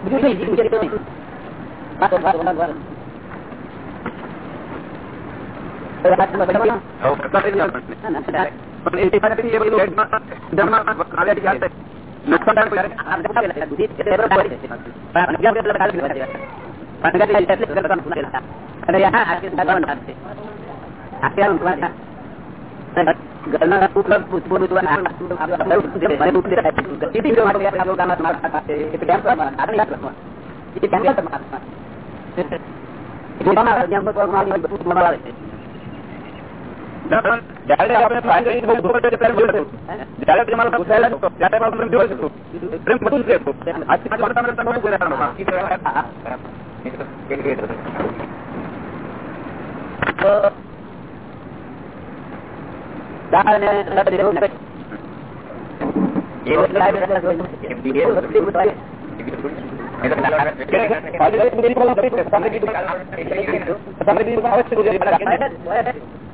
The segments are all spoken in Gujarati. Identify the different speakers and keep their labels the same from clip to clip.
Speaker 1: બીજું નહીં બીજું નહીં વાત વાત વાત વાત ઘરના
Speaker 2: જ્યારે આપણે ફાઇલ કરી બહુ ધોકો છે ત્યારે બોલે જ્યારે તમારો પૂછાયેલા છો ત્યારે તમારો પ્રેમ જોઈ શકો. પ્રેમ બધું જ આજથી તમારે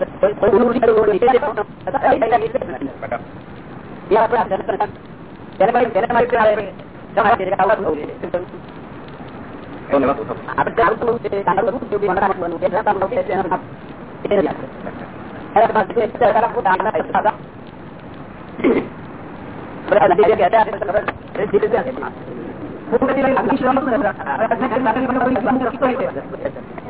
Speaker 2: અસર.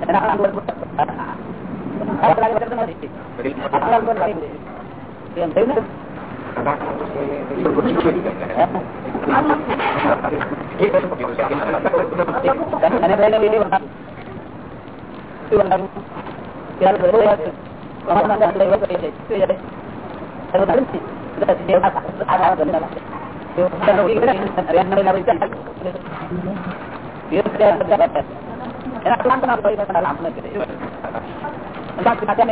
Speaker 2: એમ તમે ક્યાં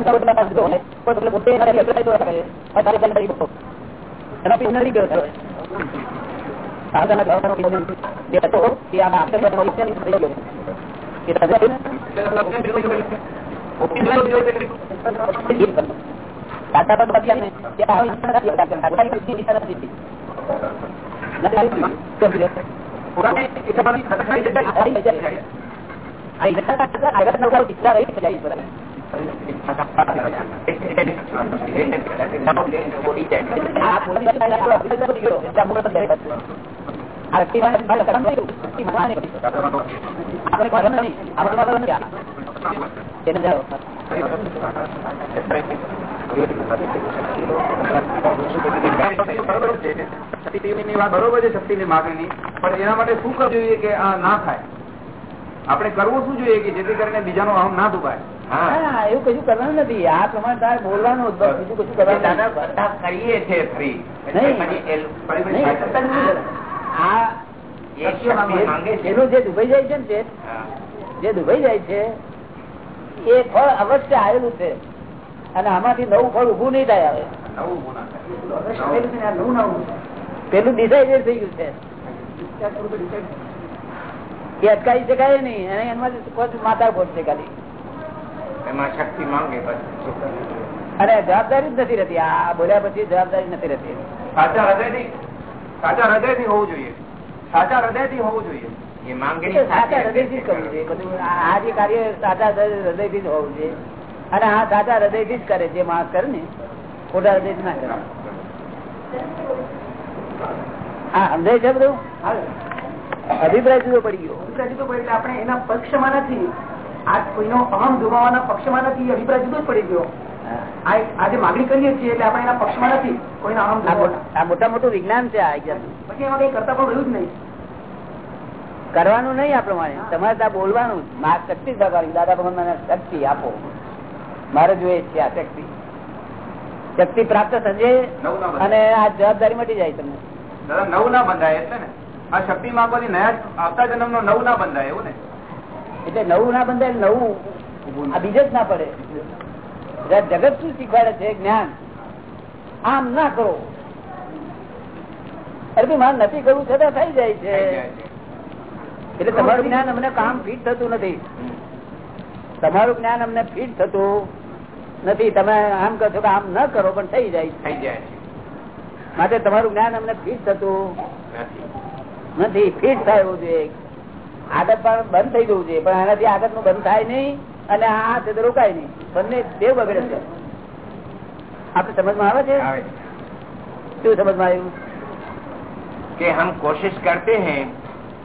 Speaker 2: પરિવર્તન જો, ને, એના કરે. એનો પીછો નથી ગયો સર. સાધારણ ઘરનો જે હતો, એ આ થઈ ગયો. એ તમે છે? છે
Speaker 1: શક્તિની માગણી. પણ એના માટે શું કરવું જોઈએ કે આ ના થાય? આપણે કરવું શું જોઈએ કે જેથી કરીને બીજાનો અહમ ના દુભાય?
Speaker 2: હા, એવું કશું કરવાનું નથી. આ પ્રમાણે તારે બોલવાનું બીજું કશું કરવાનું
Speaker 3: બધા કરીએ છે ફ્રી.
Speaker 2: નહીં.
Speaker 3: પછી
Speaker 2: નહીં. એનું જે દુભાઈ જાય છે ને જે દુભાઈ જાય છે એ ફળ અવશ્ય આવેલું છે. અને આમાંથી નવું ફળ ઉભું નહીં થાય
Speaker 1: થાય.
Speaker 2: પેલું ડિસાઈડેડ થઈ ગયું છે. એ અટકાવી શકાય નહીં. અને એમાં પછી માતા છે ખાલી.
Speaker 3: એમાં શક્તિ માંગે
Speaker 2: અને જવાબદારી જ નથી રહેતી. આ બોલ્યા પછી જવાબદારી નથી રહેતી.
Speaker 1: સાચા હૃદયથી સાચા હૃદયથી હોવું જોઈએ. સાચા હૃદયથી હોવું જોઈએ.
Speaker 3: એ માંગણી
Speaker 2: સાચા હૃદયથી જ કરવું જોઈએ. બધું આ જે કાર્ય સાચા હૃદયથી જ હોવું જોઈએ. અને આ સાચા હૃદયથી જ કરે જે માણસ કરે ને ખોટા હૃદયથી ના કરે. હા સમજાય છે બધું? અભિપ્રાય જુદો પડી ગયો.
Speaker 4: અભિપ્રાય જુદો પડે એટલે આપણે એના પક્ષમાં નથી. આ કોઈનો અહમ ગુમાવાના પક્ષમાં નથી અભિપ્રાય જુદો જ પડી ગયો. આજે માગણી કરીએ છીએ એટલે આપણે એના પક્ષમાં નથી કોઈ
Speaker 2: આ મોટ- મોટા વિજ્ઞાન છે આ
Speaker 4: પછી એમાં કઈ કરતા પણ રહ્યું જ નહીં.
Speaker 2: કરવાનું નહીં આ પ્રમાણે. તમારે ત્યાં બોલવાનું શક્તિ ભગવાન દાદા ભગવાન મને શક્તિ આપો. મારે જોઈએ છે આ શક્તિ. શક્તિ પ્રાપ્ત થશે. અને આ જવાબદારી મટી જાય તમને.
Speaker 1: દાદા નવું ના બંધાય એટલે ને? આ શક્તિ માંગવાથી નયા આવતા જન્મ નો નવ ના બંધાય એવું ને?
Speaker 2: એટલે નવું ના બંધાય નવું. આ બીજે જ ના પડે. જગત શું શીખવાડે છે? જ્ઞાન. આમ ના કરો. અરે મારે નથી કરવું છતાં થઈ જાય છે.
Speaker 3: છે.
Speaker 2: એટલે તમારું જ્ઞાન અમને કામ ફિટ થતું નથી. તમારું જ્ઞાન અમને ફિટ થતું નથી. તમે આમ કહો છો કે આમ ન કરો પણ થઈ જાય
Speaker 3: થઈ જાય
Speaker 2: માટે તમારું જ્ઞાન અમને ફિટ થતું
Speaker 3: નથી.
Speaker 2: ફિટ થાય એવું જોઈએ આદત પણ બંધ થઈ જવું જોઈએ. પણ આનાથી આદતનું બંધ થાય નહીં. અને આ છે તો રોકાય નહીં બંને દેવ બગડે છે આપડે સમજમાં આવે છે
Speaker 3: આવે છે.
Speaker 2: શું સમજમાં આવ્યું
Speaker 3: કે હમ कोशिश करते हैं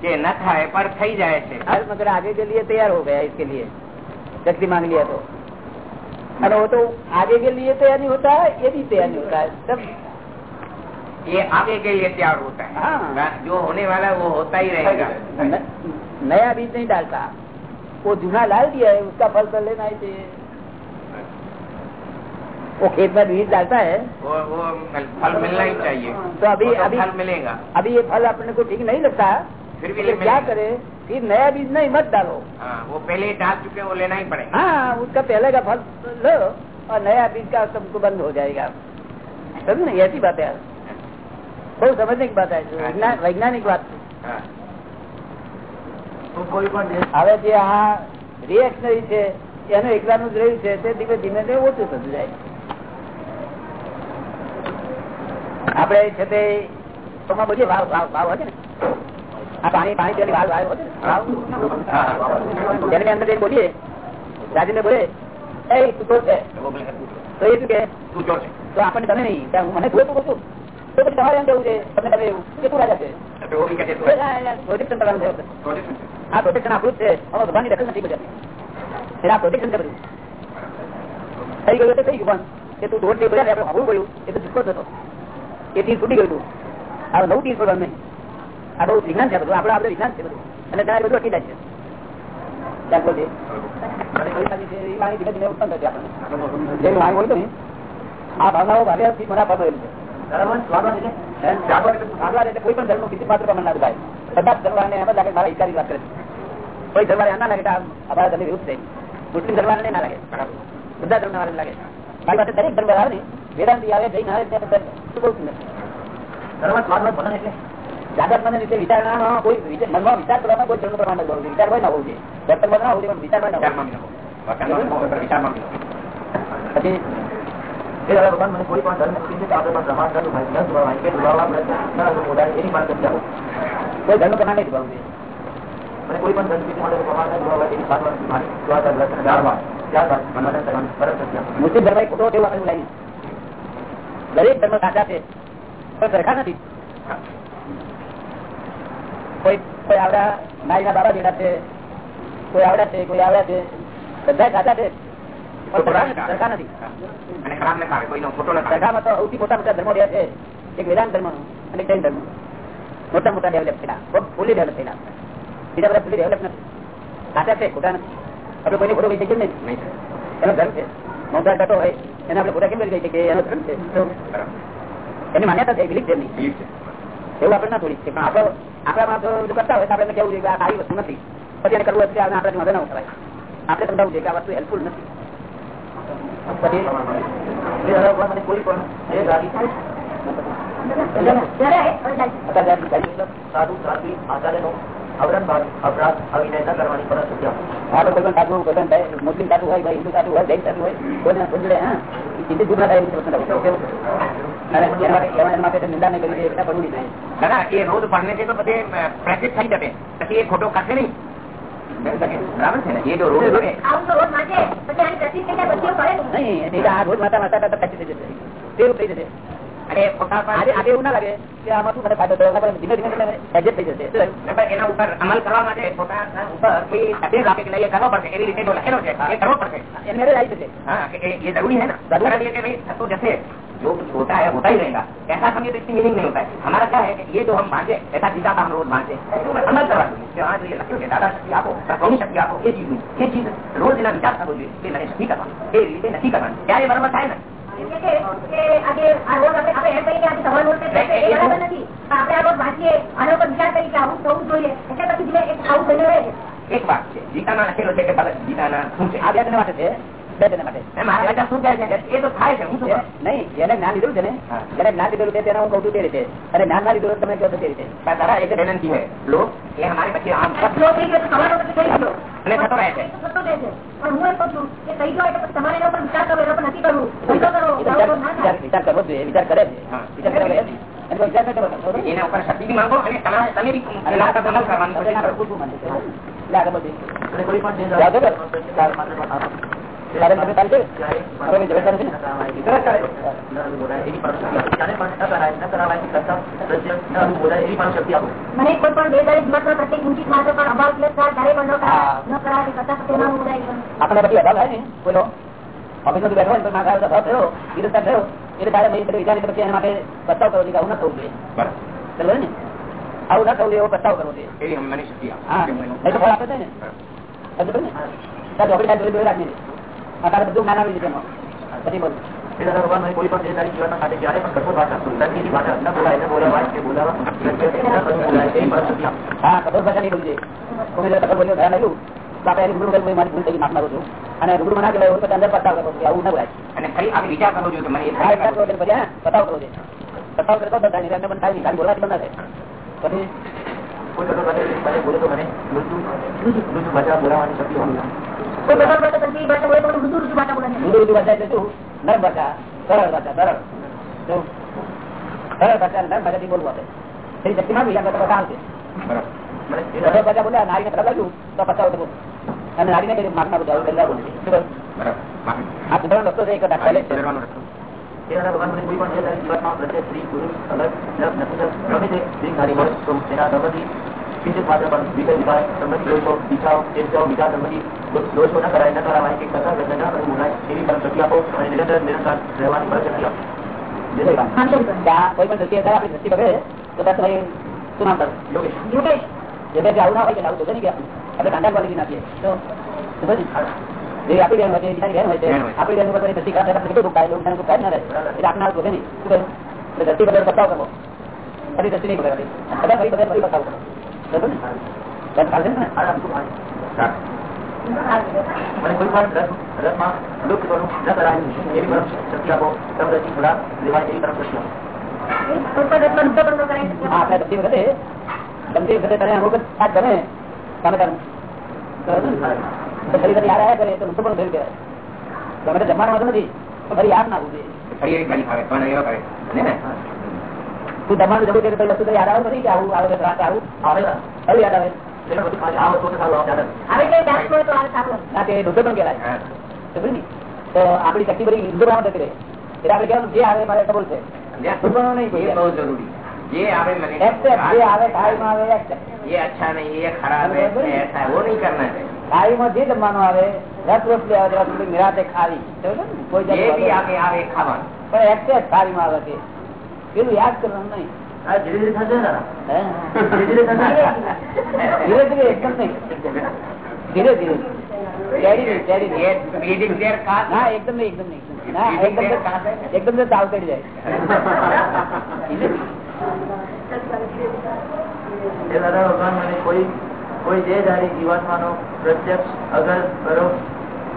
Speaker 3: कि न થાય પર થઈ જાય છે
Speaker 2: आज मगर आगे के लिए तैयार हो गया इसके लिए शक्ति मांग लिया तो अरे वो तो आगे के लिए तैयार नहीं होता है ये भी तैयार नहीं होता है सब
Speaker 3: ये आगे के लिए तैयार होता है
Speaker 2: हाँ।
Speaker 3: जो होने वाला है वो होता ही रहेगा
Speaker 2: न- नया बीज नहीं डालता वो जूना डाल दिया है उसका फल तो लेना ही चाहिए। वो खेत में बीज डालता है।
Speaker 3: वो वो फल मिलना ही चाहिए।
Speaker 2: तो अभी-
Speaker 3: तो
Speaker 2: अभी-
Speaker 3: फल मिलेगा।
Speaker 2: अभी ये फल अपने को ठीक नहीं लगता।
Speaker 3: फिर भी
Speaker 2: तो क्या करे फिर नया बीज नहीं मत डालो।
Speaker 3: हाँ, वो पहले डाल चुके हैं, वो लेना ही पड़ेगा।
Speaker 2: हाँ उसका पहले का फल लो और नया बीज का सबको बंद हो जाएगा। समझ नहीं ऐसी बात है। बहुत समझने की बात है वैज्ञानिक बात। है
Speaker 3: हाँ।
Speaker 2: હવે જે આ રિએક્શનરી છે એનું એકલાનું જ રહ્યું છે તે ધીમે ધીમે તે ઓછું થતું જાય. આપડે છે તે બધી વાવ વાવ વાવ હતી ને? આ પાણી પાણી પેલી વાવ વાવ હતી એની અંદર બોલીએ રાજીને બોલે એ તું તો છે? તો એ શું કે તો આપણને તમે નહીં મને જોતું હતું તો પછી તમારે એમ કેવું છે? તમને તમે એવું કે તું રાજા છે? આ પ્રોટેક્શન આપણું છે. હવે ભગવાનની દખલ નથી બધા આ પ્રોટેક્શન છે બધું. થઈ ગયું થઈ ગયું કે તું દોઢ દિવસ આપણે આવું ગયું એ તો ચૂકો થતો એ તીર તૂટી ગયું આ નવું તીર છોડવાનું નહીં. આ બહુ વિજ્ઞાન છે બધું. આપણે આપણે વિજ્ઞાન છે બધું. અને ત્યાં બધું અટકી જાય છે. આ ભાવનાઓ ભાગ્યાથી મને આપવામાં આવેલી છે. આગ્રહ કોઈ પણ ધર્મ કિસી માત્ર પ્રમાણ ના થાય બધા જ ધર્મવાળાને એમ જ લાગે મારા હિતકારી વાત કરે છે. કોઈ ધર્મ એમ ના લાગે અમારા ધર્મ વિરુદ્ધ થઈ મુસ્લિમ ધર્મવાળાને ના લાગે. બધા ધર્મ વાળાને લાગે. મારી પાસે દરેક ધર્મ આવે ને વેદાંતિ આવે જઈને આવે ત્યાં બહુ સુંદર જાગૃતમાં રીતે વિચારણામાં કોઈ વિચાર- મનમાં વિચાર કરવામાં કોઈ ધર્મનું પ્રમાણ નથી વિચાર હોય ના હોવું જોઈએ. વર્તનમાં ના હોવું જોઈએ વિચારમાં ના હોવું જોઈએ. પછી
Speaker 4: કોઈ
Speaker 2: કોઈ
Speaker 4: કોઈ
Speaker 2: મુસ્લિમ ધર્મ ખોટો તેવું આપણે લાવીએ દરેક ધર્મ સાચા છે, પણ સરખા નથી. કોઈ કોઈ આવડા નાઈના બાબા જેડા છે, કોઈ આવડા છે, કોઈ આવડા છે. બધા સાચા છે. સરખા નથી, સરખામાં તો સૌથી મોટા મોટા ધર્મો રહ્યા છે. એક વેદાંત ધર્મ અને જૈન ધર્મ. મોટા મોટા ડેવલપ થયેલા. ફૂલી ડેવલપ થયેલા. બીજા બધા ફૂલી ડેવલપ નથી. સાચા છે ખોટા નથી. આપણે કોઈને ખોટો કહી શકીએ નહીં? એનો ધર્મ છે. મોટા ટટો હોય એને આપણે ખોટા કેમ કહી શકીએ એનો ધર્મ છે? એની માન્યતા છે બિલીફ છે. નહીં એવું આપણે ના થોડી છે. પણ આપણો આપણામાં જો કરતા હોય તો આપણે કેવું જોઈએ કે આ સારી વસ્તુ નથી. પછી એને કરવું હશે આપણે મદદ ના કરાય આપણે સમજાવવું જોઈએ કે આ વસ્તુ હેલ્પફુલ નથી.
Speaker 4: સાધુ
Speaker 2: સાધુ પણ ભાઈ મુસ્લિમ સાધુ હોય હિન્દુ સાધુ હોય જૈન સાધુ હોય કોઈને પૂછડે હા દૂર થાય
Speaker 3: દાદા એ રોજ ભણને તો બધે પ્રેક્ટિસ થઈ જશે. પછી એ ખોટો કરશે નહીં. બરાબર છે ને? એ
Speaker 5: તો રોજ.
Speaker 2: નહીં આ રોજ માતા માતા કરતા થઈ જશે. તેવું થઈ જશે.
Speaker 3: અને
Speaker 2: આજે એવું ના લાગે કે આમાં શું મને ફાયદો થયો
Speaker 3: जो कुछ होता है होता ही रहेगा। ऐसा समय तो इसकी मीनिंग नहीं होता है। हमारा क्या है कि ये जो हम बांटे ऐसा गीता का हम रोज बांटे। अमल करवा हाँ दादा शक्ति आपको कौन शक्ति आपको ये चीज़ ये चीज़ रोज ना विचार
Speaker 5: करोगे ये मैंने करवा नहीं करवा क्या ये बराबर है ना? એક
Speaker 3: વાત છે ગીતામાં લખેલો છે કે ગીતાના શું છે?
Speaker 2: આ બે માટે છે?
Speaker 5: વિચાર કરવો
Speaker 2: જોઈએ વિચાર કરે છે. વિચાર કરે છે. એના
Speaker 3: ઉપર શક્તિ બી માંગો અને તમારે તમે બી કરવાનું.
Speaker 2: આપણે પછી અભાવ થાય ને? બોલો. ઓફિસમાં તું બેઠો હોય તો મારા અભાવ થયો વિરોધ થયો એટલે તારે મેં વિચારી પછી એના માટે બતાવ કરો કે આવું ન થવું જોઈએ.
Speaker 3: બરાબર.
Speaker 2: ને? આવું ના થવું જોઈએ એવો પસ્તાવ કરવો જોઈએ. હા. નહીં તો ફળ આપે છે ને? તારે બધું જ્ઞાન આવી જશે પછી બોલ.
Speaker 4: કોઈ પણ દેહધારી જીવનના સાથે પણ કઠોર ભાષા સંતાનની ભાષા ન બોલાય ન બોલાવાય કે બોલાવા ન બોલાય એની પણ શક્તિ આપો
Speaker 2: હા કઠોર ભાષા નહીં બોલજે કોઈ કઠોર બોલ્યો ધ્યાન આવ્યું તો આપણે રૂબરૂ કરવું મારી ભૂલ થઈ માફ છું. અને રૂબરૂ ના કહેવાય તો અંદર પતાવ આવું ના બોલાય.
Speaker 3: અને ફરી આપણે વિચાર કરવો જોઈએ મને
Speaker 2: પતાવ કરવો જોઈએ પતાવ કરતો બધા થાય બંધ ખાલી બોલવાથી બંધ થાય. પછી?
Speaker 4: કોઈ કઠોર ભાષા બોલે તો મને મૃત્યુ મૃત્યુ ભાષા બોલાવવાની શક્તિ હોવી
Speaker 5: કોઈ ભાષા બધું
Speaker 2: એટલે શું? નર્મ ભાષા સરળ ભાષા સરળ. સરળ ભાષા નર્મ ભાષાથી બોલવું આપણે એની શક્તિમાં બી આપણે પતાવ છે.
Speaker 3: બરાબર.
Speaker 4: મને એ
Speaker 2: સરળ ભાષા બોલ્યા નારીને ખરાબ લાગ્યું તો પતાવ તો અને નારીને કહ્યું માગના બધા પહેલા બોલે. આ સુધારવાનો રસ્તો છે એક જ પહેલે
Speaker 4: ભગવાન મને કોઈ પણ દેહધારી જીવનમાં પ્રત્યેક સ્ત્રી પુરુષ અલગ લગ નપુંસક ગમે તે દેહધારી હોય તો તેના સંબંધી કિંચિત માત્ર પણ વિષય વિભાગ સંબંધી દોષો દિશાઓ ચેષ્ટાઓ વિચાર સંબંધી દોષો ન કરાય ન કરાવાય કે કથા વ્યક્ત ન કરવું બોલાય એવી પણ શક્તિ આપો અને નિરંતર નિરંતર રહેવાની પણ શક્તિ આપો.
Speaker 2: કોઈ પણ દ્રષ્ટિએ આપણી દ્રષ્ટિ બગડે તો બસ ભાઈ શું નામ તારું?
Speaker 4: યોગેશ
Speaker 5: યોગેશ
Speaker 2: આવું ના હોય કે આવું તો નહીં કે આપણે કાંડા ક્વોલિટી નાખીએ તો? જે આપણી બેન હોય છે બીજાની બેન હોય છે. આપણી ઉપર દ્રષ્ટિ આપણે કેટલું ના રહે. એટલે આપણે તો નહીં શું કહ્યું? દ્રષ્ટિ બતાવ કરો ફરી દ્રષ્ટિ નહીં બગાડવી. બધા ફરી બધા ફરી બતાવો. ને?
Speaker 4: મને પણ રસ રસમાં લુપ્ત કરું ન કરાય.
Speaker 2: તો ફરી ફરી ઊંધું થયું જમવાનું નથી ફરી યાદ ના જોઈએ.
Speaker 3: ફરી ગાડી ફાવે, પણ એવા કરે. ને?
Speaker 2: તું જમવાનું જવું છે તો વસ્તુ તો યાદ આવે નથી કે આવું આવે રાતે આવું
Speaker 4: આવે ને?
Speaker 2: હવે યાદ આવે
Speaker 4: એટલે બધું ખાલી આ વસ્તુ તો સારું આવે દાદા.
Speaker 5: આવે કે દાંત હોય તો આવે સારું
Speaker 2: ના તે ઊંધું પણ કહેવાય
Speaker 3: હા.
Speaker 2: સમજ્યું ને? તો આપણી શક્તિ બધી ઊંધું પણ થતી રહે એટલે આપણે કહેવાનું જે આવે મારે કબૂલ છે ઊંધું નહીં કોઈ
Speaker 3: ये बहुत जरूरी ये आवे मैंने
Speaker 2: Accept, જે આવે થાળીમાં આવે accept.
Speaker 3: ये अच्छा नहीं ये खराब है ये ऐसा है वो नहीं करना है
Speaker 2: થાળીમાં જે જમવાનું આવે રસ રોટલી આવે રસ રોટલી નિરાતે ખાવી સમજો ને? કોઈ
Speaker 3: ये भी
Speaker 2: જાતનું
Speaker 3: आगे आवे खावा
Speaker 2: પણ એક્સેપ્ટ થાળીમાં આવે તે પેલું યાદ કરવાનું નહીં.
Speaker 4: ધીરે ધીરે
Speaker 2: એકદમ નહીં. ધીરે ધીરે. એકદમ એકદમ એકદમ તાવ ચડી જાય.
Speaker 4: દાદા ભગવાન મને કોઈ કોઈ દેહધારી જીવાત્માનો પ્રત્યક્ષ અગર પરોક્ષ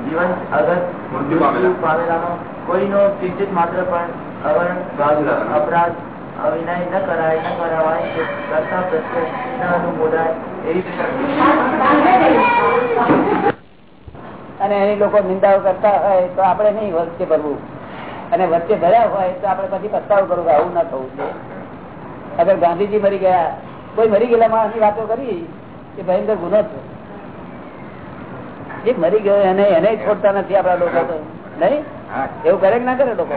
Speaker 4: જીવન અગર મૃત્યુ પામેલાનો કોઈનો ચિંતિત માત્ર પણ અપરાધ અવિનય ન કરાય ન કરાવાય કે કરતા પ્રત્યે ન અનુમોદાય. એવી
Speaker 2: અને એની લોકો નિંદાઓ કરતા હોય તો આપણે નહીં વચ્ચે ભરવું. અને વચ્ચે ભર્યા હોય તો આપણે પછી પસ્તાવો કરવું કે આવું ના થવું છે અગર ગાંધીજી મરી ગયા કોઈ મરી ગયેલા માણસની વાતો કરી કે ભયંકર ગુનો છે જે મરી ગયો એને એને છોડતા નથી આપણા લોકો તો. નહીં? એવું કરે કે ના કરે લોકો?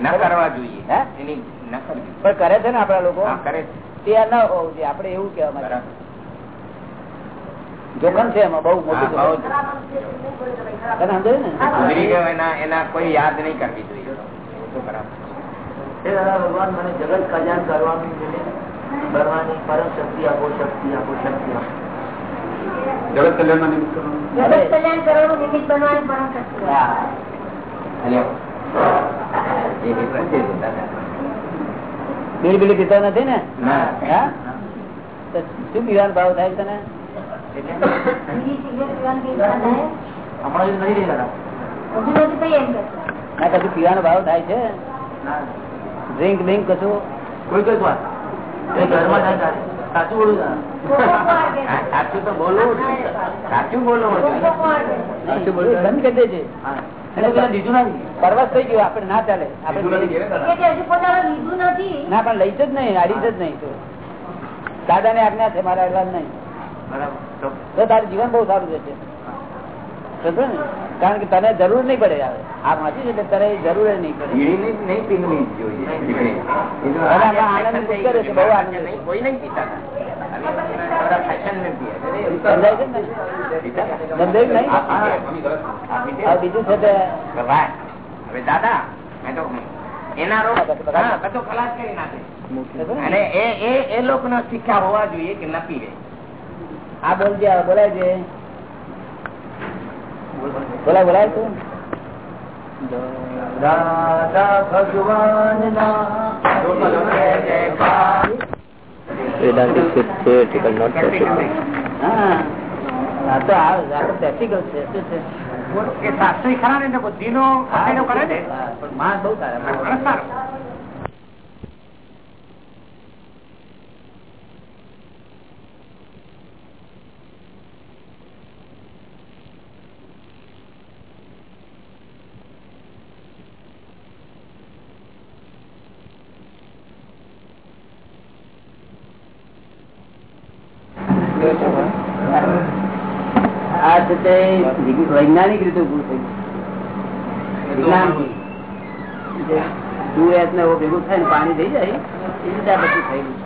Speaker 3: ન કરવા જોઈએ
Speaker 2: હે?
Speaker 3: એની ન
Speaker 2: પણ કરે છે ને આપડા લોકો?
Speaker 3: કરે
Speaker 2: તે ના હોવું જોઈએ આપડે એવું કેવા માંગીએ. જોખમ છે એમાં બહુ મોટું
Speaker 3: એના એના કોઈ યાદ નહીં કરવી જોઈએ.
Speaker 4: ભગવાન મને જગત કલ્યાણ કરવાનું પરમ શક્તિ આપો શક્તિ આપો શક્તિ. આપો
Speaker 1: જગત કલ્યાણના નિમિત્ત
Speaker 5: જગત કલ્યાણ કરવાનું નિમિત્ત બનવાની પરમ શક્તિ.
Speaker 2: બીડી બીડી પીતો નથી ને?
Speaker 3: ના.
Speaker 2: હા? તો શું પીવાનો ભાવ થાય તને?
Speaker 5: પીવાની
Speaker 2: કશું ભાવ થાય છે? ડ્રિંક ડ્રિંક કશું?
Speaker 4: કોઈ કોઈ ત્યારે સાચું બોલું
Speaker 3: સાચું તો બોલું સાચું
Speaker 5: બોલું સાચું
Speaker 2: બોલું? બંધ કરી દેજે. પરવાસ થઈ ગયો આપણે ના ચાલે. ના પણ લઈ જ નહીં આડીશ જ નહીં દાદા ને આજ્ઞા છે મારા એટલા નહીં.
Speaker 4: તો?
Speaker 2: તો તારું જીવન બહુ સારું જશે ને? કારણ કે તને જરૂર નહીં પડે આ વાંચી છે એટલે તને જરૂર જ નહીં પડે. આનંદ
Speaker 3: કોઈ નહીં પીતા.
Speaker 2: ને બીજું છે
Speaker 3: દાદા
Speaker 2: ન આ બોલજે બોલાય છે બોલાય બોલાય તું
Speaker 4: દાદા ભગવાનના
Speaker 6: Vedantic is theoretical, not practical.
Speaker 2: હા આ તો આ practical છે શું છે
Speaker 3: એ શાસ્ત્રી ખરા ને બુદ્ધિ નો કરે ને
Speaker 2: પણ માણસ બહુ સારા માણસ.
Speaker 3: માણસ સારો.
Speaker 2: આ છે તે વૈજ્ઞાનિક રીતે ઉભું થયું વિજ્ઞાનથી. જે ને ભેગું થાય ને પાણી થઈ જાય એ રીતે બધું થયેલું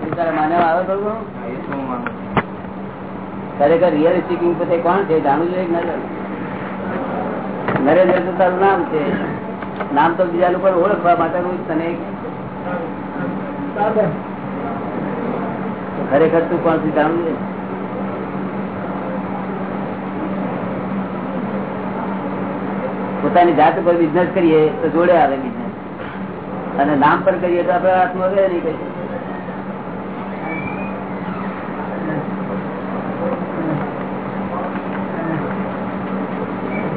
Speaker 2: છે. તારે માનવ આવે થોડું ખરેખર રિયલ સ્પીકિંગ પોતે કોણ છે? જાણવું જોઈએ કે નરેન્દ્ર તો તારું નામ છે. નામ તો બીજા લોકો ઓળખવા માટેનું તને ખરેખર તું કોણ છે? જાણવું જોઈએ. પોતાની જાત પર બિઝનેસ કરીએ તો જોડે આવે બિઝનેસ અને નામ પર કરીએ તો આપડે હાથમાં રહે નહીં કઈ.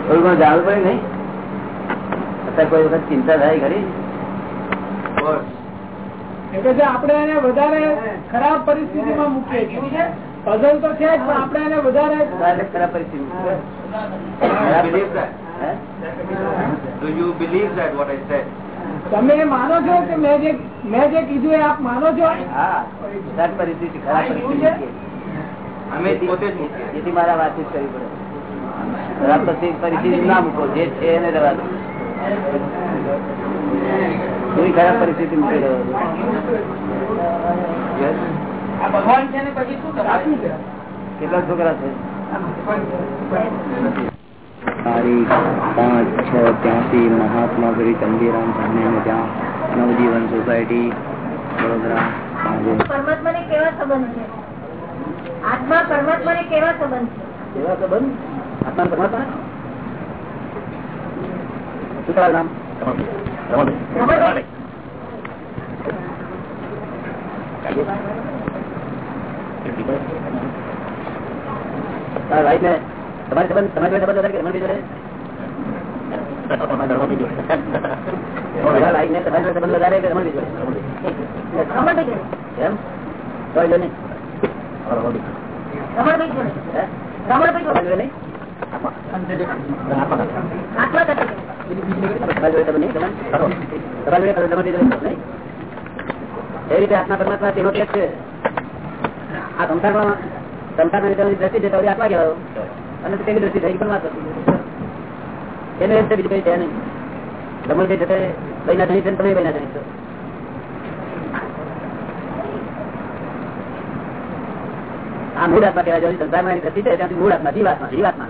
Speaker 2: થોડું ઘણું જાણવું પડે નહીં? અત્યારે કોઈ વખત ચિંતા થાય ખરી?
Speaker 7: એટલે જે આપણે એને વધારે ખરાબ પરિસ્થિતિમાં મૂકીએ છીએ. પઝલ તો છે જ પણ આપણે એને વધારે
Speaker 2: ખરાબ પરિસ્થિતિ
Speaker 1: Do you believe that what I said?
Speaker 7: તમે માનો છો કે મેં જે મેં જે કીધું એ આપ માનો છો?
Speaker 2: હા. પરિસ્થિતિ ખરાબ પરિસ્થિતિ
Speaker 1: અમે પોતે જ
Speaker 2: જેથી મારા વાતચીત કરવી પડે. ખરાબ પરિસ્થિતિ ના મૂકો. જે છે એને રહેવા દો. એવી ખરાબ પરિસ્થિતિ મૂકી રહ્યો
Speaker 7: ભગવાન છે ને પછી શું છે
Speaker 2: કેટલા છોકરા છે?
Speaker 6: તારીખ પાંચ છ ત્યાંથી મહાત્મા શ્રી ચંદીરામ સામે ત્યાં નવજીવન સોસાયટી વડોદરા
Speaker 5: પરમાત્મા ને કેવા સંબંધ છે આત્મા પરમાત્મા ને કેવા સંબંધ છે
Speaker 2: કેવા સંબંધ આત્મા પરમાત્મા શું તમારું નામ
Speaker 5: રમણભાઈ
Speaker 2: ને તમારી કે જોડે? એ રીતે આત્મા પરમાત્મા તેનો છે. આ સંસારમાં સંસારના વિચારની દ્રષ્ટિ છે તો આત્મા કહેવાયો. અને તેની દ્રષ્ટિ થઈ પરમાત્મા એને રસ્તે બીજું કઈ છે નહીં. રમણ કઈ જતા બહેના ધણી છે તમે બહેના ધણી છો. આ મૂળ આત્મા કહેવાય જોઈએ સંસારમાં એની દ્રષ્ટિ છે ત્યાંથી મૂળ આત્મા જીવાત્મા જીવાત્મા.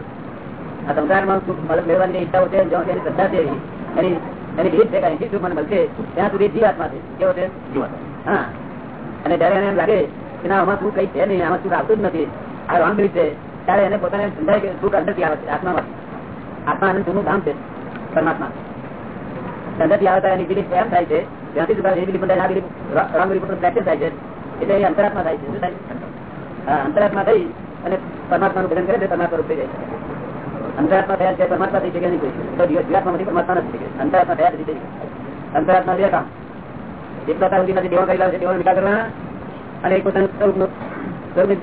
Speaker 2: આ સંસારમાં મદદ મેળવવાની જે ઈચ્છાઓ છે, જ્યાં તેની શ્રદ્ધા છે, એની એની રીત છે કે અહીંથી મને મળશે ત્યાં સુધી જીવાત્મા છે. કેવો છે? હા. અને જયારે એને એમ લાગે કે ના, આમાં શું કઈ છે નહીં, આમાં શું આવતું જ નથી. આ રોંગ રીત છે. ત્યારે એને પોતાને સમજાય કે સુખ અંદરથી આવે છે, આત્મામાં. આત્મા અને જૂનું ધામ છે, પરમાત્મા. અંદરથી આવતા એની બિલીફ એમ થાય છે, ત્યાંથી સુખ એ બિલીફ આ બિલીફ રોંગ પ્રેક્ટિસ થાય છે, એટલે એ અંતરાત્મા થાય છે થાય? અંતરાત્મા થઈ અને પરમાત્માનું ભજન કરે છે પરમાત્મા રૂપ થઈ જાય છે. અંતરાત્મા થયા છે, પરમાત્મા થઈ શકે નહીં કોઈ. જીવાત્મામાંથી પરમાત્મા નથી શકે. અંતરાત્મા થયા નથી થઈ અંતરાત્મા બે કામ. જેટલા તાર સુધીમાંથી દેવા કરેલા છે, દેવાનો નિકાલ કરવાના અને એક પોતાનું સ્વરૂપ સ્વરૂપ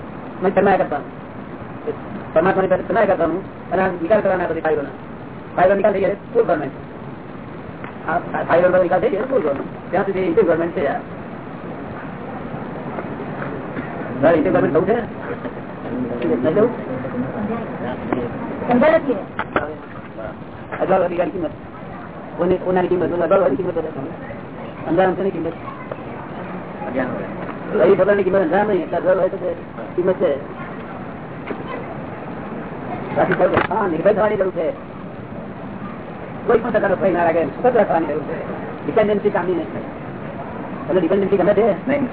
Speaker 2: તન્માયા કરવાનું પાસે તન્માયા કરવાનું અને નિકાલ કરવાના બધી ફાઇલોના ફાયદો નિકાલ થઈ જાય ફૂલ ગવર્મેન્ટ ફાયદો નિકાલ થઈ જાય ફૂલ ગવર્મેન્ટ ત્યાં સુધી ઇન્ટર ગવર્મેન્ટ છે આ ઇન્ટર ગવર્મેન્ટ થવું છે? કિંમત. ઓની ઓનાની કિંમત? અઢાર કિંમત અંધારામ છે કિંમત? ડોલરની કિંમત અંધારામ નહીં. એટલે કિંમત છે. બાકી નિર્ભય થવાની જરૂર છે. કોઈ પણ પ્રકારનો ભય ના લાગે સતત રાખવાની જરૂર છે. ડિપેન્ડન્સી કામની નહીં એટલે ડિપેન્ડન્સી ગમે છે? નહીં.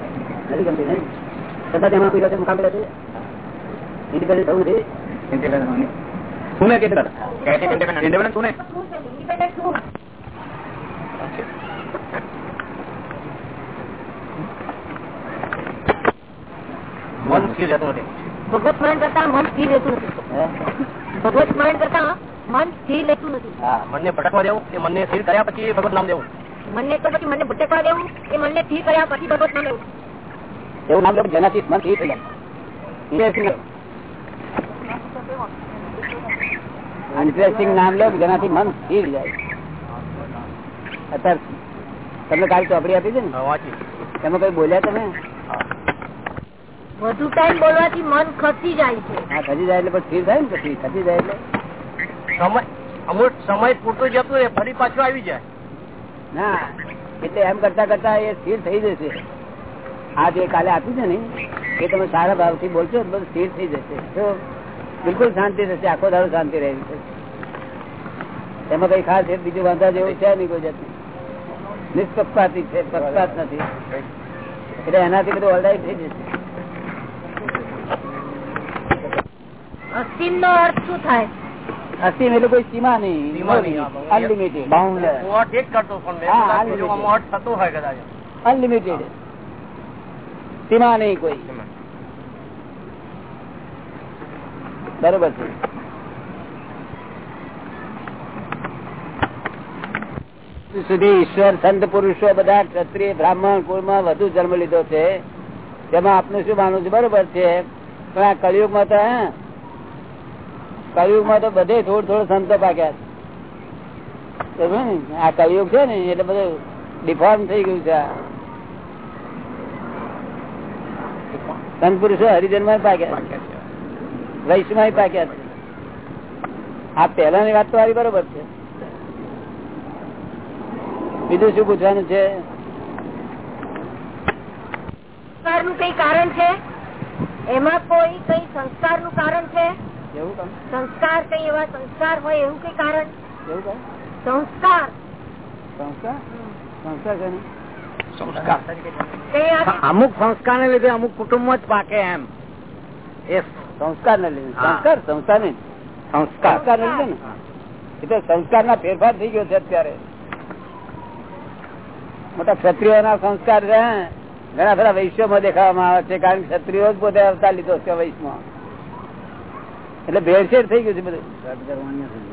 Speaker 2: નથી ગમતી નહીં. છતાં તેમાં કોઈ વખતે મુકાબલા છે? ઇન્ડિપેન્ડન્ટ થવું નથી?
Speaker 1: સુને કે ઇન્ડિપેન્ડન્ટ સુને મન મુશ્કેલ રહેતું નથી.
Speaker 5: ભગવત સ્મરણ કરતા મન સ્થિર રહેતું નથી. ભગવત સ્મરણ કરતા મન સ્થિર રહેતું નથી.
Speaker 2: હા
Speaker 1: મનને ભટકવા દેવું કે મનને સ્થિર કર્યા પછી ભગવત નામ દેવું.
Speaker 5: મનને તો પછી મને ભટકવા દેવું એ મનને સ્થિર કર્યા પછી ભગવત નામ દેવું.
Speaker 2: એવું નામ લો જેનાથી મન સ્થિર થઈ જાય. ઇન્ટરેસ્ટિંગ નામ લો જેનાથી મન સ્થિર જાય. અત્યારે તમને કાલ ચોપડી આપી છે ને?
Speaker 1: વાંચી.
Speaker 2: એમાં કઈ બોલ્યા તમે?
Speaker 5: વધુ ટાઈમ બોલવાથી મન ખસી જાય છે.
Speaker 2: હા ખસી જાય એટલે પછી સ્થિર થાય ને પછી ખસી જાય એટલે.
Speaker 1: સમય અમુક સમય પૂરતો જતો રહે ફરી પાછું આવી જાય.
Speaker 2: ના એટલે એમ કરતા કરતા એ સ્થિર થઈ જશે. આ જે કાલે આપ્યું છે ને એ તમે સારા ભાવથી બોલશો બધું સ્થિર થઈ જશે. તો બિલકુલ શાંતિ થશે આખો દાડો શાંતિ રહેવી છે એમાં કઈ ખાસ એક બીજું વાંધા જેવું છે નહીં કોઈ જાતનું. નિષ્પક્ષપાતી છે પક્ષપાત નથી. એટલે એનાથી બધું ઓલરાઈટ થઈ જશે.
Speaker 5: અસીમ નો અર્થ શું થાય?
Speaker 2: અસીમ એટલે કોઈ સીમા નહીં. અનલિમિટેડ
Speaker 8: મેં
Speaker 2: અનલિમિટેડ સીમા નહીં કોઈ. બરોબર છે. સુધી ઈશ્વર સંત પુરુષો બધા ક્ષત્રિય બ્રાહ્મણ કુળમાં વધુ જન્મ લીધો છે. તેમાં આપનું શું માનવું છે? બરોબર છે. પણ આ કળિયુગમાં તો હે કળિયુગમાં તો બધે થોડું થોડું સંતો પાક્યા છે. આ કળિયુગ છે ને એટલે બધું ડિફોર્મ થઈ ગયું છે સંત પુરુષો હરિજનમાં પાક્યા વૈશ્વ પાક્યા છે. આ પહેલાની વાત તો આવી બરોબર છે. બીજું શું પૂછવાનું છે?
Speaker 5: સંસ્કારનું કઈ કારણ છે? એમાં કોઈ કઈ સંસ્કારનું કારણ છે?
Speaker 2: એવું કામ?
Speaker 5: સંસ્કાર કઈ એવા સંસ્કાર હોય એવું કઈ કારણ?
Speaker 2: એવું કામ?
Speaker 5: સંસ્કાર.
Speaker 2: સંસ્કાર? સંસ્કાર છે ને?
Speaker 5: કઈ આ
Speaker 8: અમુક સંસ્કાર ને લીધે અમુક કુટુંબ જ પાકે એમ. એ
Speaker 2: સંસ્કાર ને લીધે.
Speaker 8: હા.
Speaker 2: સંસ્કાર? સંસ્કાર નહીં.
Speaker 8: સંસ્કાર.
Speaker 2: સંસ્કાર ને લીધે ને? એ તો સંસ્કાર ના ફેરફાર થઈ ગયો છે અત્યારે. મોટા ક્ષત્રિયો ના સંસ્કાર છે હે. ઘણા બધા વૈશ્વમાં દેખાવામાં આવે છે કારણ કે ક્ષત્રિયો જ પોતે અવતાર લીધો છે વૈશ્વમાં. એટલે ભેળસેળ થઈ ગયું છે બધું.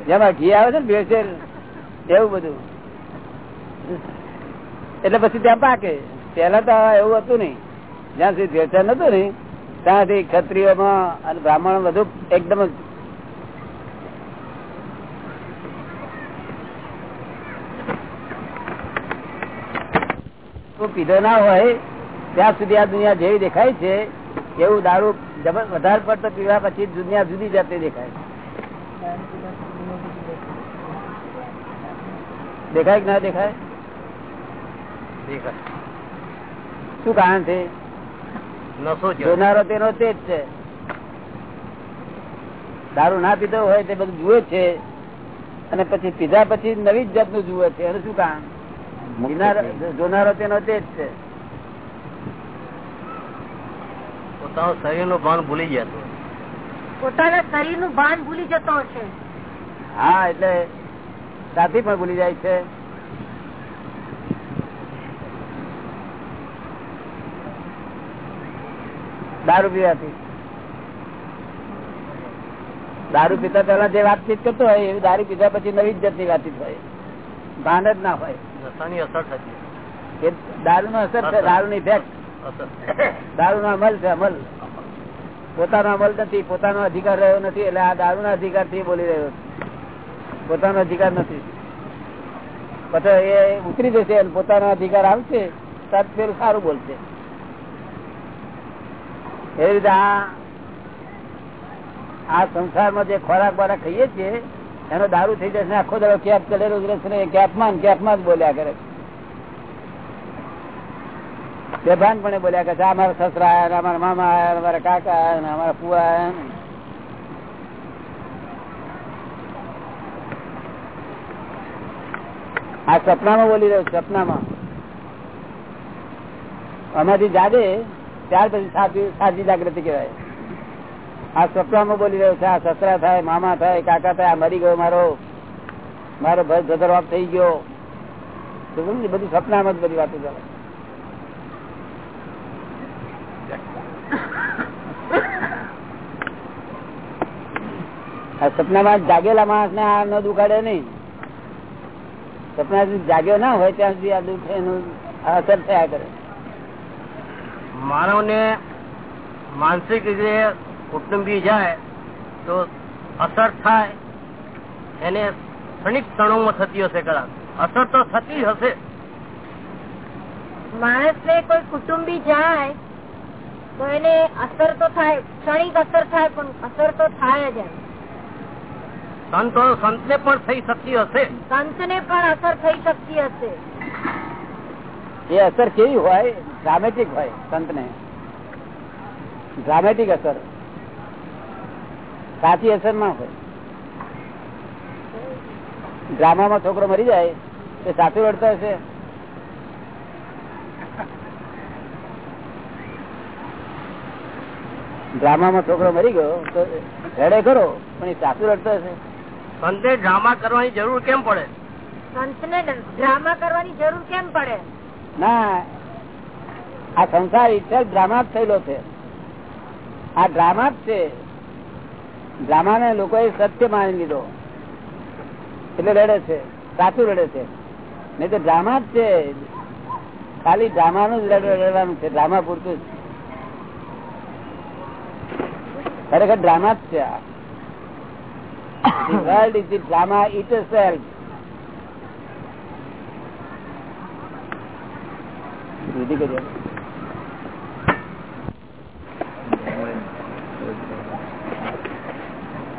Speaker 2: જેમાં ઘી આવે છે ને ભેળસેળ, એવું બધું. એટલે પછી ત્યાં પાકે. પેલા તો એવું હતું નહીં. જ્યાં સુધી ભેળસેળ નતું ને ત્યાંથી ક્ષત્રિયોમાં અને બ્રાહ્મણ બધું એકદમ પીધો ના હોય, ત્યાં સુધી આ દુનિયા જેવી દેખાય છે. એવું દારૂ જબર વધારે પડતો પીવા પછી દુનિયા જુદી જતી દેખાય દેખાય કે ના દેખાય? શું કારણ છે? જોનારો તેનો તે જ છે. દારૂ ના પીધો હોય તે બધું જુએ છે. અને પછી પીધા પછી નવી જ જાતનું જુએ છે. એનું શું કારણ? જોનારો તેનો તે જ છે.
Speaker 8: પોતાનું શરીરનું ભાન ભૂલી જતો
Speaker 5: પોતાના શરીરનું ભાન ભૂલી જતો છે
Speaker 2: હા એટલે દાદી પણ ભૂલી જાય છે. દારૂ પીવાથી. દારૂ પીતા પેલા જે વાતચીત કરતો હોય એવી દારૂ પીધા પછી નવી જ જાતની વાતચીત હોય. ભાન જ ના હોય.
Speaker 8: નશાની અસર થતી
Speaker 2: એ દારૂ નો અસર છે દારૂ ની ઇફેક્ટ દારૂ નો અમલ છે અમલ પોતાનો અમલ નથી, પોતાનો અધિકાર રહ્યો નથી, એટલે આ દારૂ ના અધિકારથી બોલી રહ્યો પોતાનો અધિકાર નથી. પછી એ ઉતરી જશે અને પોતાનો અધિકાર આવશે, તરત પેલું સારું બોલશે. એવી રીતે આ આ સંસારમાં જે ખોરાક બોરાક ખાઈએ છીએ, એનો દારૂ થઈ જશે આખો દાડો કેપ કરેલો જ રહેશે એ કેપમાં કેપમાં જ બોલ્યા કરે બેભાનપણે બોલ્યા કે આ મારા સસરા ને, અમારા મામા આયા અમારા કાકા ને, અમારા ફુવા આયા આ સપનામાં બોલી રહ્યો, સપનામાં. અમારી જાગે ત્યાર પછી સાચી સાચી જાગૃતિ કહેવાય. આ સપનામાં બોલી રહ્યો છે, આ સસરા થાય, મામા થાય, કાકા થાય મરી ગયો મારો. મારો ગદર ઓફ થઈ ગયો. બધું સપનામાં જ બધી વાતો ચાલે આ સપનામાં જાગેલા માણસ ને આ ન દુખાડે નહીં. સપના જાગ્યો ના હોય ત્યાં સુધી આ દુઃખ એનું અસર થયા કરે.
Speaker 8: માનવ ને માનસિક રીતે કુટુંબી જાય તો અસર થાય. એને ક્ષણિક ક્ષણોમાં થતી હશે કદાચ. અસર તો થતી હશે.
Speaker 5: માણસ ને કોઈ કુટુંબી જાય તો એને અસર તો થાય ક્ષણિક અસર થાય પણ અસર તો થાય જ એમ.
Speaker 8: સંતો સંતને પણ થઈ શકતી હશે.
Speaker 5: સંતને પણ અસર થઈ શકતી હશે.
Speaker 2: એ અસર કેવી હોય? ડ્રામેટિક હોય સંતને. ડ્રામેટિક અસર. સાચી અસર ના હોય. ડ્રામામાં છોકરો મરી જાય એ સાચું રડતો હશે? ડ્રામામાં છોકરો મરી ગયો તો રડે કરો પણ એ સાચું રડતો હશે?
Speaker 8: સંતે ડ્રામા કરવાની જરૂર કેમ પડે?
Speaker 5: સંતને ડ્રામા કરવાની જરૂર કેમ પડે?
Speaker 2: ના આ સંસાર ઇટસેલ્ફ ડ્રામા જ થયેલો છે. આ ડ્રામા જ છે. ડ્રામા ને લોકોએ સત્ય માની લીધો. એટલે રડે છે સાચું રડે છે. નહીં તો ડ્રામા જ છે. ખાલી ડ્રામા નું જ રડવાનું છે ડ્રામા પૂરતું જ. ખરેખર ડ્રામા જ છે આ. The world is the drama itself.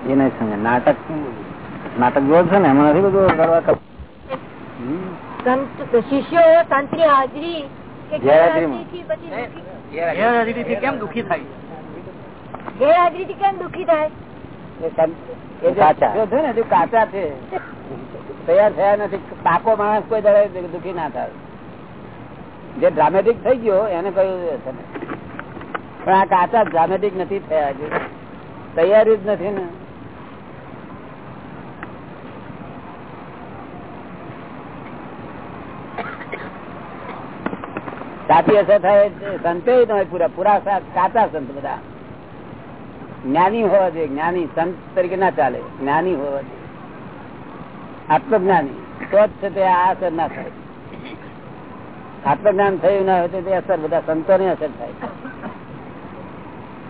Speaker 2: એ નહીં સમજે નાટક નાટક જોવો છો ને એમાં નથી બધું કરવા.
Speaker 5: શિષ્યો સંતની હાજરી
Speaker 8: ગેરહાજરી કેમ દુખી થાય
Speaker 5: ગેરહાજરીથી કેમ દુઃખી થાય
Speaker 2: કાચા. છે તૈયાર થયા નથી. પાકો માણસ કોઈ દાડે દુઃખી ના થાય. જે ડ્રામેટિક થઈ ગયો એને કહ્યું પણ આ કાચા ડ્રામેટિક નથી થયા હજુ. તૈયારી જ નથી ને. સાચી અસર થાય સંતે ન હોય પૂરા. પૂરા કાચા સંત બધા. જ્ઞાની હોવા જોઈએ. જ્ઞાની સંત તરીકે ના ચાલે. જ્ઞાની હોવા જોઈએ. આત્મજ્ઞાની. તો જ છે તે આ અસર ના થાય. આત્મજ્ઞાન થયું ના હોય તો તે અસર બધા સંતો ની અસર થાય.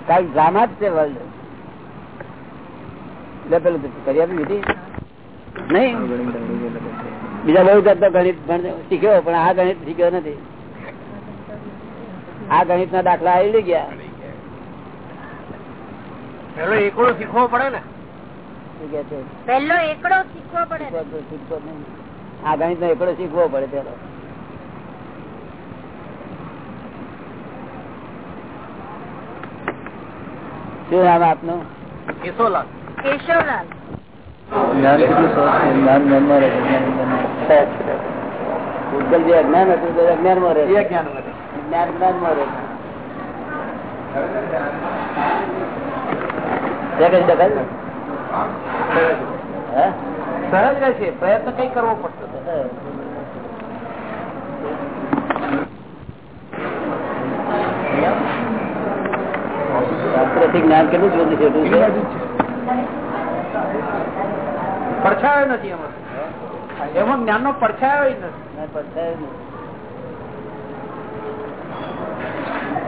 Speaker 2: કઈ ડ્રામા જ છે વર્લ્ડ પેલું કરી આપી દીધી નહીં? બીજા બહુ જાતનો ગણિત શીખ્યો, પણ આ ગણિત શીખ્યો નથી. આ ગણિત ના દાખલા આવી ગયા.
Speaker 8: પેલો એકડો શીખવો પડે ને.
Speaker 5: પહેલો એકડો શીખવો પડે
Speaker 2: શીખવો- આ ગણિત નો એકડો શીખવો પડે પેલો. શું નામ આપનું?
Speaker 8: કેશોલાલ.
Speaker 6: મનમાં.
Speaker 2: ભૂતગલ જે અજ્ઞાન હતું તે અજ્ઞાનમાં રહે.
Speaker 8: જ્ઞાન
Speaker 2: જ્ઞાનમાં રહે?
Speaker 8: સહજ રહેશે પ્રયત્ન કઈ કરવો પડતો
Speaker 2: જ્ઞાન કેટલું જ બધું છેટું છે?
Speaker 8: પડછાયો નથી એમાં. એમાં જ્ઞાન નો પડછાયો નથી.
Speaker 2: પડછાયો નહીં.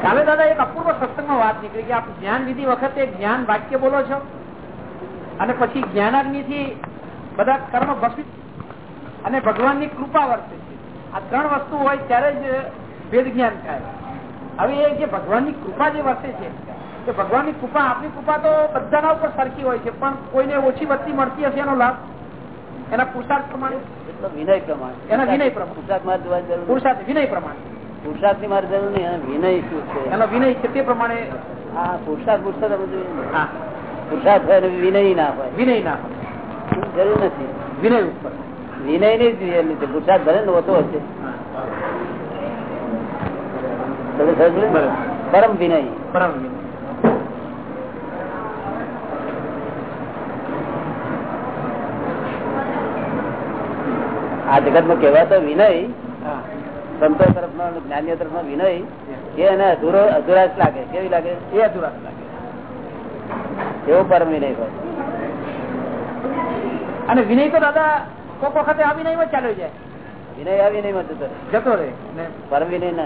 Speaker 8: કાલે દાદા એક અપૂર્વ સત્સંગમાં વાત નીકળી કે આપ જ્ઞાન વિધિ વખતે જ્ઞાન વાક્ય બોલો છો. અને પછી જ્ઞાનાગ્નિ થી બધા કર્મ ભસ્મિત અને ભગવાનની કૃપા વર્તે છે. આ ત્રણ વસ્તુ હોય ત્યારે જ વેદ જ્ઞાન થાય. હવે એ જે ભગવાનની કૃપા જે વર્તે છે કે ભગવાનની કૃપા આપની કૃપા તો બધાના ઉપર સરખી હોય છે પણ કોઈને ઓછી વધતી મળતી હશે એનો લાભ? એના પુરુષાર્થ પ્રમાણે?
Speaker 2: વિનય પ્રમાણે.
Speaker 8: એના વિનય પ્રમાણે.
Speaker 2: પુરુષાર્થ
Speaker 8: વિનય પ્રમાણે.
Speaker 2: પુરુષાર્થની મારે જરૂર નહીં વિનય શું છે?
Speaker 8: એનો વિનય છે તે પ્રમાણે
Speaker 2: હા પુરુષાર્થ પુરુષાર્થ આપણે જોઈએ પુરુષાર્થ હોય વિનય ના હોય.
Speaker 8: વિનય ના હોય.
Speaker 2: જરૂર નથી.
Speaker 8: વિનય ઉપર.
Speaker 2: વિનયની જ જરૂર છે પુરુષાર્થ ભલે ને ઓછો હશે? પરમ વિનય.
Speaker 8: પરમ વિનય.
Speaker 2: આ જગતમાં કહેવાતો વિનય. સંતો તરફ નો જ્ઞાનીઓ તરફ નો વિનય એ એને અધૂરો અધુરાશ લાગે. કેવી લાગે?
Speaker 8: એ અધૂરા લાગે.
Speaker 2: એવો પરમ વિનય હોય.
Speaker 8: અને વિનય તો દાદા કોક વખતે આ વિનયમાં ચાલ્યો જાય.
Speaker 2: વિનય આ વિનયમાં જતો.
Speaker 8: જતો રહે.
Speaker 2: પરમ વિનય ના.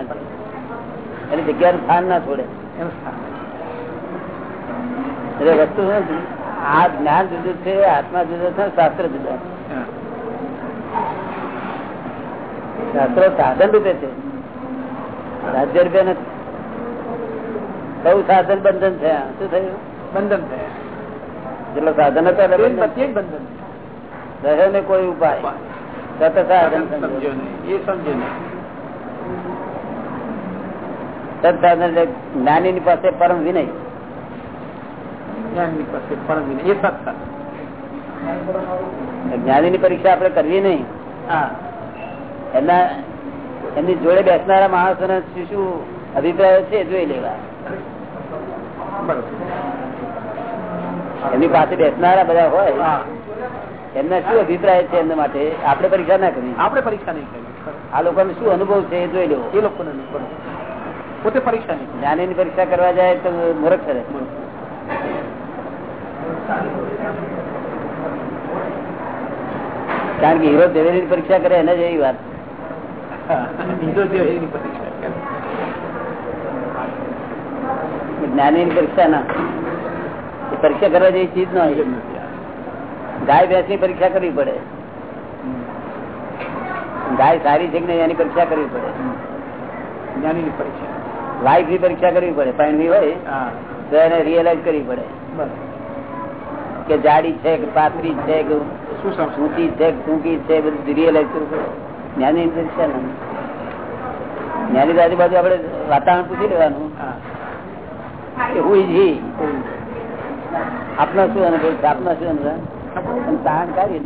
Speaker 2: એની જગ્યા સ્થાન ના છોડે. એટલે વસ્તુ? આ જ્ઞાન જુદું છે આત્મા જુદો છે શાસ્ત્ર જુદા છે.
Speaker 8: હા.
Speaker 2: શાસ્ત્રો સાધન રૂપે છે. રાજ્ય રૂપે નથી. બહુ સાધન બંધન થયા. શું થયું?
Speaker 8: બંધન થયા.
Speaker 2: જેટલો સાધન હતો બંધન.
Speaker 8: બધી
Speaker 2: રહે ને કોઈ ઉપાય? સત સાધન સમજો.
Speaker 8: એ સમજે નહીં.
Speaker 2: સાધન એટલે જ્ઞાની પાસે પરમ વિનય.
Speaker 8: જ્ઞાનની પાસે પરમ વિનય. એ સત્તા
Speaker 2: જ્ઞાની ની પરીક્ષા આપણે કરવી નહીં.
Speaker 8: હા.
Speaker 2: એના એમની જોડે બેસનારા માણસો શું શું અભિપ્રાયો છે જોઈ લેવા. એમની પાસે બેસનારા બધા હોય એમના શું અભિપ્રાય છે એમના માટે? આપણે પરીક્ષા ના કરી.
Speaker 8: આપણે પરીક્ષા નહીં કરી.
Speaker 2: આ લોકોનો શું અનુભવ છે એ જોઈ લેવો.
Speaker 8: એ લોકોને. પોતે પરીક્ષા નહીં
Speaker 2: જ્ઞાની ની પરીક્ષા કરવા જાય તો મૂર્ખ કરે કારણ કે હીરો દેવેની પરીક્ષા કરે એને જ એવી વાત
Speaker 8: બીજો ની પરીક્ષા.
Speaker 2: જ્ઞાની ના પરીક્ષા કરવા જેવી ચીજ ના હોય. ગાય ભેંસની પરીક્ષા કરવી પડે. ગાય સારી છે કે નહીં એની પરીક્ષા કરવી પડે.
Speaker 8: જ્ઞાનીની પરીક્ષા.
Speaker 2: લાઈફની પરીક્ષા કરવી પડે. પાણી હોય તો એને રિયલાઈઝ કરવી પડે. કે જાડી છે કે પાતળી છે કે
Speaker 8: શું
Speaker 2: ઊંચી છે કે ટૂંકી છે બધું રિયલાઈઝ કરવું પડે. જ્ઞાની પરીક્ષા જ્ઞાની આજુબાજુ આપડે વાતાવરણ પૂછી લેવાનું. કે હું જી. આપનો શું અનુભવ છે? શું અનુભવ તાણ કાઢી